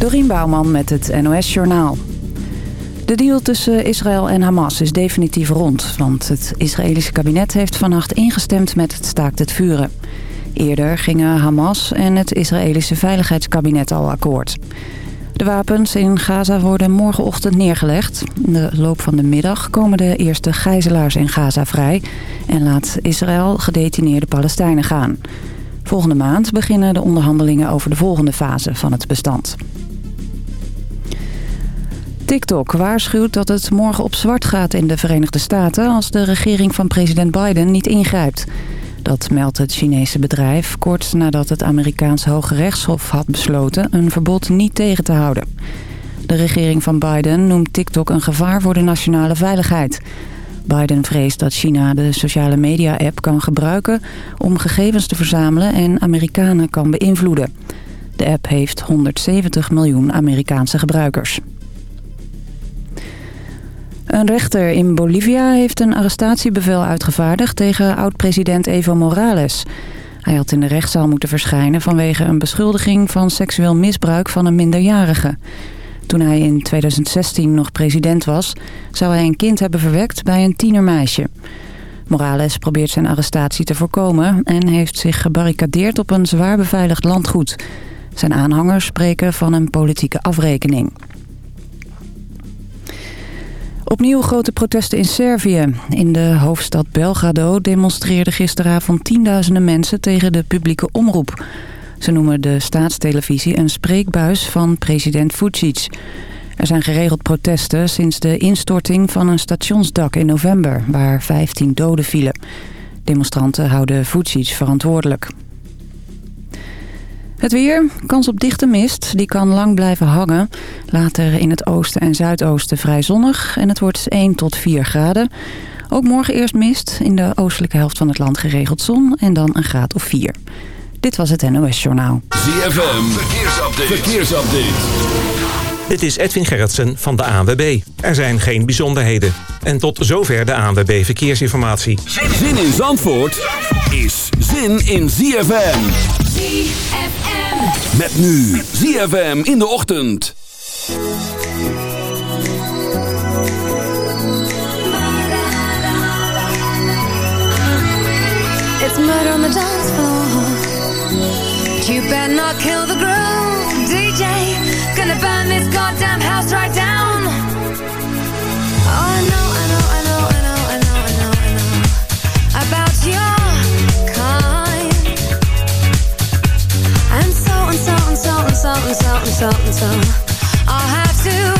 Dorien Bouwman met het NOS Journaal. De deal tussen Israël en Hamas is definitief rond... want het Israëlische kabinet heeft vannacht ingestemd met het staakt het vuren. Eerder gingen Hamas en het Israëlische Veiligheidskabinet al akkoord. De wapens in Gaza worden morgenochtend neergelegd. In de loop van de middag komen de eerste gijzelaars in Gaza vrij... en laat Israël gedetineerde Palestijnen gaan. Volgende maand beginnen de onderhandelingen over de volgende fase van het bestand. TikTok waarschuwt dat het morgen op zwart gaat in de Verenigde Staten... als de regering van president Biden niet ingrijpt. Dat meldt het Chinese bedrijf kort nadat het Amerikaanse Hoge Rechtshof had besloten... een verbod niet tegen te houden. De regering van Biden noemt TikTok een gevaar voor de nationale veiligheid. Biden vreest dat China de sociale media-app kan gebruiken... om gegevens te verzamelen en Amerikanen kan beïnvloeden. De app heeft 170 miljoen Amerikaanse gebruikers. Een rechter in Bolivia heeft een arrestatiebevel uitgevaardigd tegen oud-president Evo Morales. Hij had in de rechtszaal moeten verschijnen vanwege een beschuldiging van seksueel misbruik van een minderjarige. Toen hij in 2016 nog president was, zou hij een kind hebben verwekt bij een tienermeisje. Morales probeert zijn arrestatie te voorkomen en heeft zich gebarricadeerd op een zwaar beveiligd landgoed. Zijn aanhangers spreken van een politieke afrekening. Opnieuw grote protesten in Servië. In de hoofdstad Belgrado demonstreerden gisteravond tienduizenden mensen tegen de publieke omroep. Ze noemen de staatstelevisie een spreekbuis van president Vucic. Er zijn geregeld protesten sinds de instorting van een stationsdak in november... waar 15 doden vielen. Demonstranten houden Vucic verantwoordelijk. Het weer, kans op dichte mist, die kan lang blijven hangen. Later in het oosten en zuidoosten vrij zonnig en het wordt 1 tot 4 graden. Ook morgen eerst mist, in de oostelijke helft van het land geregeld zon en dan een graad of 4. Dit was het NOS Journaal. ZFM, verkeersupdate. verkeersupdate. Dit is Edwin Gerritsen van de ANWB. Er zijn geen bijzonderheden. En tot zover de ANWB Verkeersinformatie. Zin in Zandvoort is zin in ZFM. ZFM. Met nu ZFM in de ochtend. It's murder on the dance floor. But you better not kill the groove, DJ. Gonna burn this goddamn house right down. something, something, something, something. I'll have to.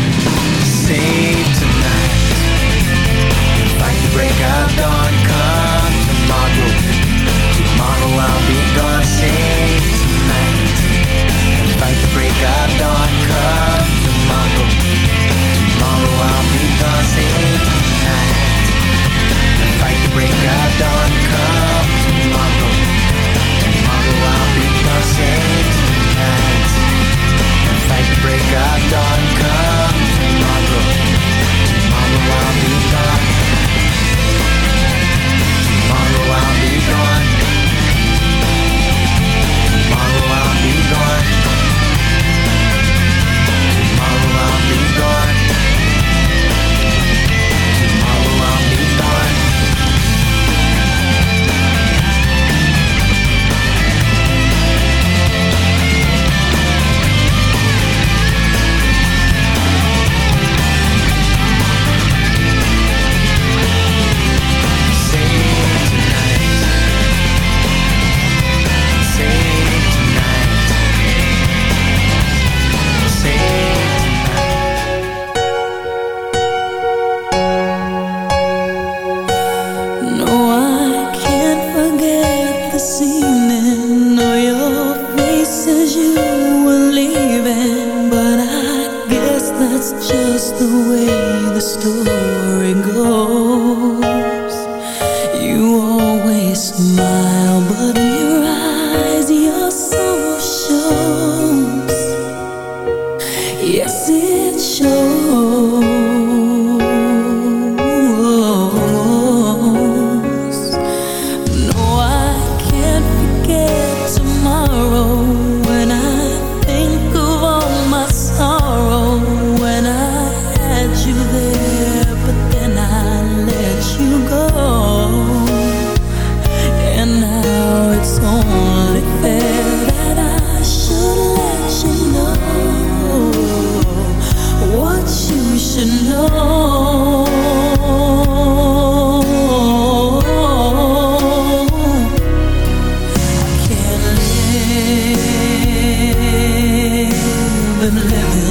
living, living.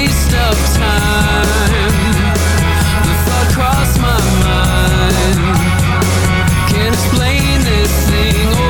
waste of time. The thought crossed my mind. Can't explain this thing.